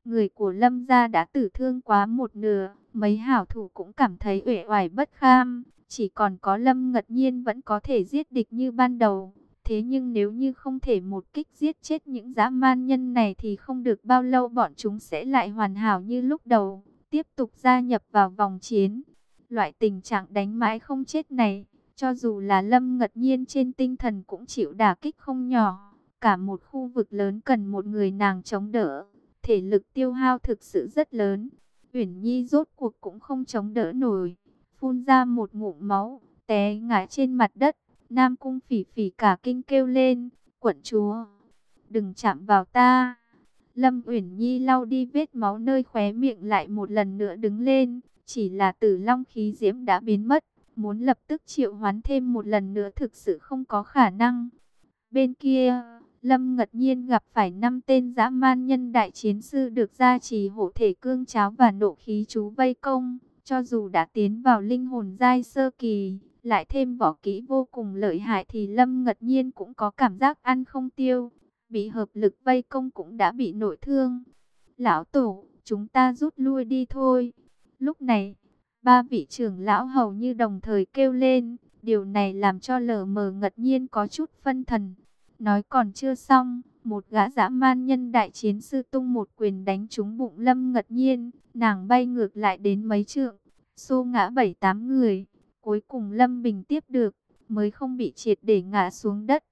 Người của Lâm gia đã tử thương quá một nửa, mấy hảo thủ cũng cảm thấy uể oải bất kham, chỉ còn có Lâm Ngật Nhiên vẫn có thể giết địch như ban đầu. Thế nhưng nếu như không thể một kích giết chết những dã man nhân này thì không được bao lâu bọn chúng sẽ lại hoàn hảo như lúc đầu, tiếp tục gia nhập vào vòng chiến. Loại tình trạng đánh mãi không chết này, cho dù là lâm ngật nhiên trên tinh thần cũng chịu đả kích không nhỏ. Cả một khu vực lớn cần một người nàng chống đỡ, thể lực tiêu hao thực sự rất lớn. Uyển Nhi rốt cuộc cũng không chống đỡ nổi, phun ra một ngụm máu, té ngã trên mặt đất. Nam cung phỉ phỉ cả kinh kêu lên, quận chúa, đừng chạm vào ta. Lâm Uyển Nhi lau đi vết máu nơi khóe miệng lại một lần nữa đứng lên, chỉ là tử long khí diễm đã biến mất, muốn lập tức triệu hoán thêm một lần nữa thực sự không có khả năng. Bên kia, Lâm ngật nhiên gặp phải năm tên dã man nhân đại chiến sư được gia trì hộ thể cương cháo và nộ khí chú vây công, cho dù đã tiến vào linh hồn giai sơ kỳ, lại thêm võ kỹ vô cùng lợi hại thì Lâm ngật nhiên cũng có cảm giác ăn không tiêu. Bị hợp lực vây công cũng đã bị nội thương. Lão tổ, chúng ta rút lui đi thôi. Lúc này, ba vị trưởng lão hầu như đồng thời kêu lên. Điều này làm cho lờ mờ ngật nhiên có chút phân thần. Nói còn chưa xong, một gã dã man nhân đại chiến sư tung một quyền đánh trúng bụng lâm ngật nhiên. Nàng bay ngược lại đến mấy trượng, xô ngã bảy tám người. Cuối cùng Lâm Bình tiếp được, mới không bị triệt để ngã xuống đất.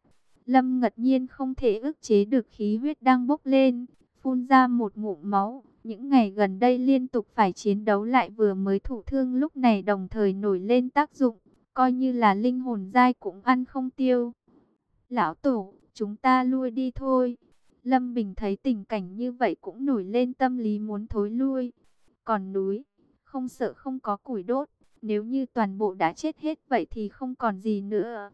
Lâm ngật nhiên không thể ức chế được khí huyết đang bốc lên, phun ra một ngụm máu. Những ngày gần đây liên tục phải chiến đấu lại vừa mới thủ thương lúc này đồng thời nổi lên tác dụng, coi như là linh hồn dai cũng ăn không tiêu. Lão Tổ, chúng ta lui đi thôi. Lâm Bình thấy tình cảnh như vậy cũng nổi lên tâm lý muốn thối lui. Còn núi, không sợ không có củi đốt. Nếu như toàn bộ đã chết hết vậy thì không còn gì nữa.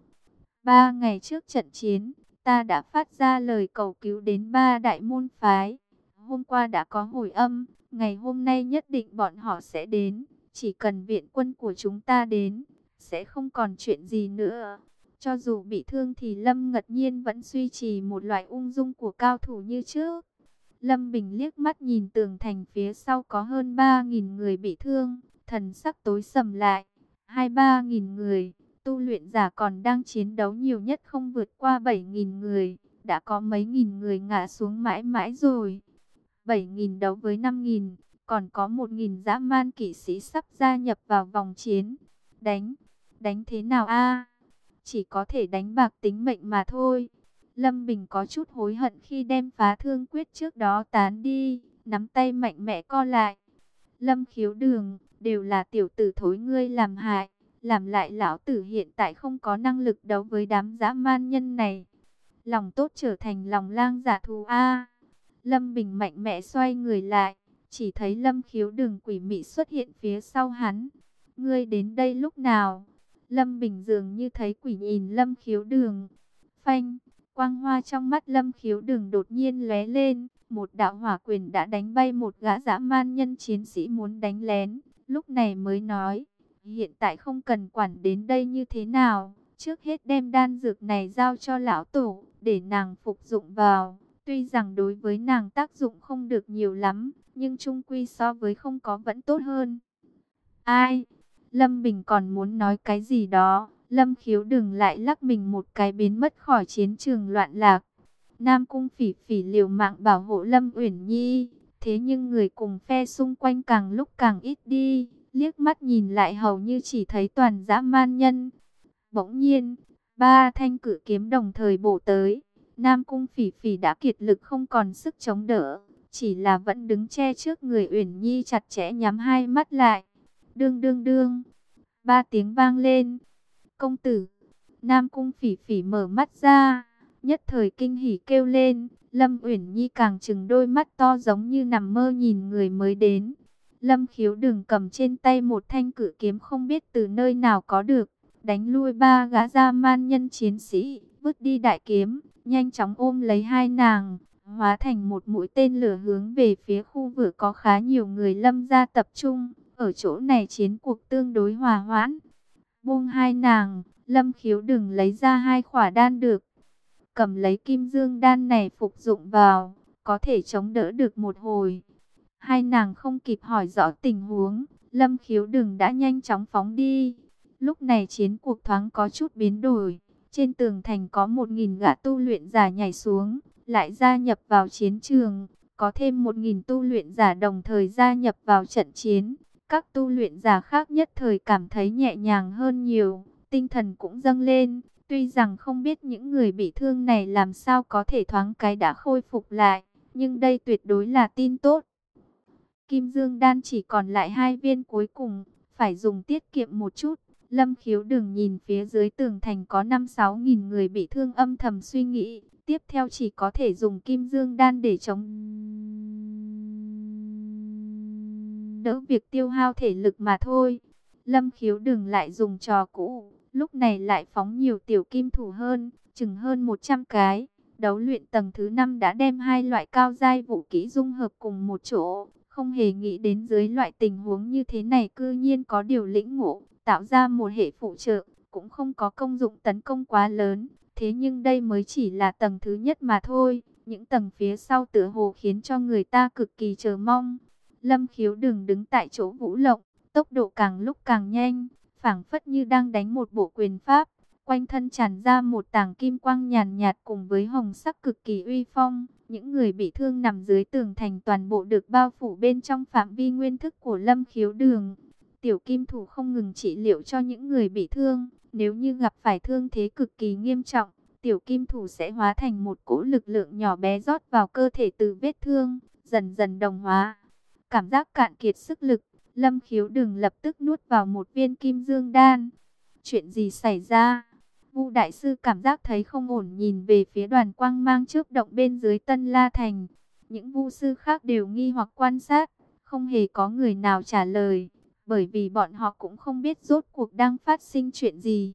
Ba ngày trước trận chiến, ta đã phát ra lời cầu cứu đến ba đại môn phái. Hôm qua đã có hồi âm, ngày hôm nay nhất định bọn họ sẽ đến. Chỉ cần viện quân của chúng ta đến, sẽ không còn chuyện gì nữa. Cho dù bị thương thì Lâm ngật nhiên vẫn duy trì một loại ung dung của cao thủ như trước. Lâm Bình liếc mắt nhìn tường thành phía sau có hơn 3.000 người bị thương, thần sắc tối sầm lại. Hai ba nghìn người, tu luyện giả còn đang chiến đấu nhiều nhất không vượt qua 7.000 người, đã có mấy nghìn người ngã xuống mãi mãi rồi. 7.000 đấu với 5.000, còn có 1.000 dã man kỵ sĩ sắp gia nhập vào vòng chiến. Đánh, đánh thế nào a? Chỉ có thể đánh bạc tính mệnh mà thôi. Lâm Bình có chút hối hận khi đem phá thương quyết trước đó tán đi, nắm tay mạnh mẽ co lại. Lâm khiếu đường, đều là tiểu tử thối ngươi làm hại, làm lại lão tử hiện tại không có năng lực đấu với đám dã man nhân này. Lòng tốt trở thành lòng lang giả thù A. Lâm Bình mạnh mẽ xoay người lại, chỉ thấy Lâm khiếu đường quỷ mị xuất hiện phía sau hắn. Ngươi đến đây lúc nào? Lâm Bình dường như thấy quỷ nhìn Lâm khiếu đường. Phanh, quang hoa trong mắt Lâm khiếu đường đột nhiên lóe lên. Một đạo hỏa quyền đã đánh bay một gã dã man nhân chiến sĩ muốn đánh lén. Lúc này mới nói, hiện tại không cần quản đến đây như thế nào. Trước hết đem đan dược này giao cho lão tổ, để nàng phục dụng vào. Tuy rằng đối với nàng tác dụng không được nhiều lắm, nhưng trung quy so với không có vẫn tốt hơn. Ai? Lâm Bình còn muốn nói cái gì đó, Lâm khiếu đừng lại lắc mình một cái biến mất khỏi chiến trường loạn lạc. Nam Cung phỉ phỉ liều mạng bảo hộ Lâm Uyển Nhi, thế nhưng người cùng phe xung quanh càng lúc càng ít đi, liếc mắt nhìn lại hầu như chỉ thấy toàn dã man nhân. Bỗng nhiên, ba thanh cử kiếm đồng thời bổ tới, Nam Cung phỉ phỉ đã kiệt lực không còn sức chống đỡ, chỉ là vẫn đứng che trước người Uyển Nhi chặt chẽ nhắm hai mắt lại. Đương đương đương, ba tiếng vang lên. Công tử, Nam Cung phỉ phỉ mở mắt ra nhất thời kinh hỉ kêu lên. Lâm Uyển Nhi càng chừng đôi mắt to giống như nằm mơ nhìn người mới đến. Lâm khiếu đừng cầm trên tay một thanh cử kiếm không biết từ nơi nào có được. Đánh lui ba gã gia man nhân chiến sĩ, vứt đi đại kiếm, nhanh chóng ôm lấy hai nàng. Hóa thành một mũi tên lửa hướng về phía khu vừa có khá nhiều người lâm gia tập trung. Ở chỗ này chiến cuộc tương đối hòa hoãn. Buông hai nàng, lâm khiếu đừng lấy ra hai khỏa đan được cầm lấy kim dương đan này phục dụng vào, có thể chống đỡ được một hồi. Hai nàng không kịp hỏi rõ tình huống, lâm khiếu đừng đã nhanh chóng phóng đi. Lúc này chiến cuộc thoáng có chút biến đổi, trên tường thành có một nghìn gã tu luyện giả nhảy xuống, lại gia nhập vào chiến trường, có thêm một nghìn tu luyện giả đồng thời gia nhập vào trận chiến. Các tu luyện giả khác nhất thời cảm thấy nhẹ nhàng hơn nhiều, tinh thần cũng dâng lên, Tuy rằng không biết những người bị thương này làm sao có thể thoáng cái đã khôi phục lại, nhưng đây tuyệt đối là tin tốt. Kim Dương Đan chỉ còn lại hai viên cuối cùng, phải dùng tiết kiệm một chút. Lâm khiếu đừng nhìn phía dưới tường thành có 5-6 nghìn người bị thương âm thầm suy nghĩ. Tiếp theo chỉ có thể dùng kim dương đan để chống đỡ việc tiêu hao thể lực mà thôi. Lâm khiếu đừng lại dùng trò cũ, Lúc này lại phóng nhiều tiểu kim thủ hơn, chừng hơn 100 cái. Đấu luyện tầng thứ 5 đã đem hai loại cao giai vũ kỹ dung hợp cùng một chỗ. Không hề nghĩ đến dưới loại tình huống như thế này cư nhiên có điều lĩnh ngộ, tạo ra một hệ phụ trợ, cũng không có công dụng tấn công quá lớn. Thế nhưng đây mới chỉ là tầng thứ nhất mà thôi. Những tầng phía sau tựa hồ khiến cho người ta cực kỳ chờ mong. Lâm khiếu đừng đứng tại chỗ vũ lộng, tốc độ càng lúc càng nhanh phảng phất như đang đánh một bộ quyền pháp. Quanh thân tràn ra một tảng kim quang nhàn nhạt cùng với hồng sắc cực kỳ uy phong. Những người bị thương nằm dưới tường thành toàn bộ được bao phủ bên trong phạm vi nguyên thức của lâm khiếu đường. Tiểu kim thủ không ngừng trị liệu cho những người bị thương. Nếu như gặp phải thương thế cực kỳ nghiêm trọng, tiểu kim thủ sẽ hóa thành một cỗ lực lượng nhỏ bé rót vào cơ thể từ vết thương, dần dần đồng hóa. Cảm giác cạn kiệt sức lực, Lâm khiếu đừng lập tức nuốt vào một viên kim dương đan. Chuyện gì xảy ra? Vu đại sư cảm giác thấy không ổn nhìn về phía đoàn quang mang trước động bên dưới Tân La Thành. Những vu sư khác đều nghi hoặc quan sát, không hề có người nào trả lời, bởi vì bọn họ cũng không biết rốt cuộc đang phát sinh chuyện gì.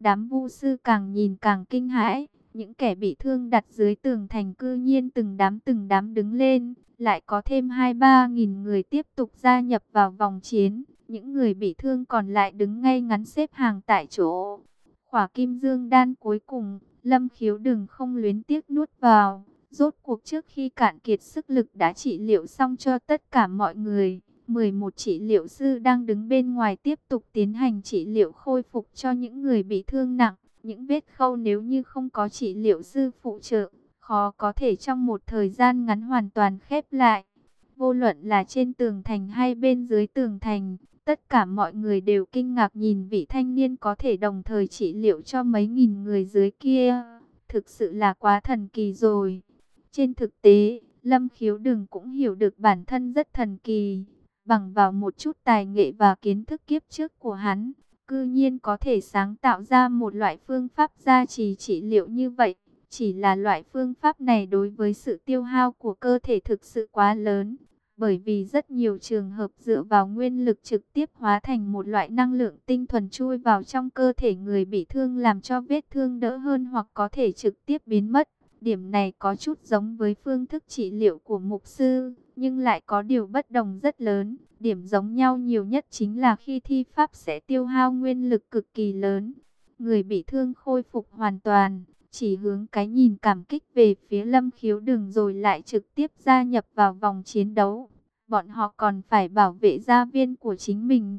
Đám vu sư càng nhìn càng kinh hãi, những kẻ bị thương đặt dưới tường thành cư nhiên từng đám từng đám đứng lên, lại có thêm 2-3 nghìn người tiếp tục gia nhập vào vòng chiến. Những người bị thương còn lại đứng ngay ngắn xếp hàng tại chỗ. Khỏa kim dương đan cuối cùng, lâm khiếu đừng không luyến tiếc nuốt vào. Rốt cuộc trước khi cạn kiệt sức lực đã trị liệu xong cho tất cả mọi người. 11 trị liệu sư đang đứng bên ngoài tiếp tục tiến hành trị liệu khôi phục cho những người bị thương nặng. Những vết khâu nếu như không có trị liệu sư phụ trợ, khó có thể trong một thời gian ngắn hoàn toàn khép lại. Vô luận là trên tường thành hay bên dưới tường thành, tất cả mọi người đều kinh ngạc nhìn vị thanh niên có thể đồng thời trị liệu cho mấy nghìn người dưới kia. Thực sự là quá thần kỳ rồi. Trên thực tế, Lâm Khiếu Đừng cũng hiểu được bản thân rất thần kỳ. Bằng vào một chút tài nghệ và kiến thức kiếp trước của hắn, cư nhiên có thể sáng tạo ra một loại phương pháp gia trì trị liệu như vậy. Chỉ là loại phương pháp này đối với sự tiêu hao của cơ thể thực sự quá lớn. Bởi vì rất nhiều trường hợp dựa vào nguyên lực trực tiếp hóa thành một loại năng lượng tinh thuần chui vào trong cơ thể người bị thương làm cho vết thương đỡ hơn hoặc có thể trực tiếp biến mất. Điểm này có chút giống với phương thức trị liệu của mục sư, nhưng lại có điều bất đồng rất lớn. Điểm giống nhau nhiều nhất chính là khi thi pháp sẽ tiêu hao nguyên lực cực kỳ lớn. Người bị thương khôi phục hoàn toàn, chỉ hướng cái nhìn cảm kích về phía lâm khiếu đường rồi lại trực tiếp gia nhập vào vòng chiến đấu. Bọn họ còn phải bảo vệ gia viên của chính mình.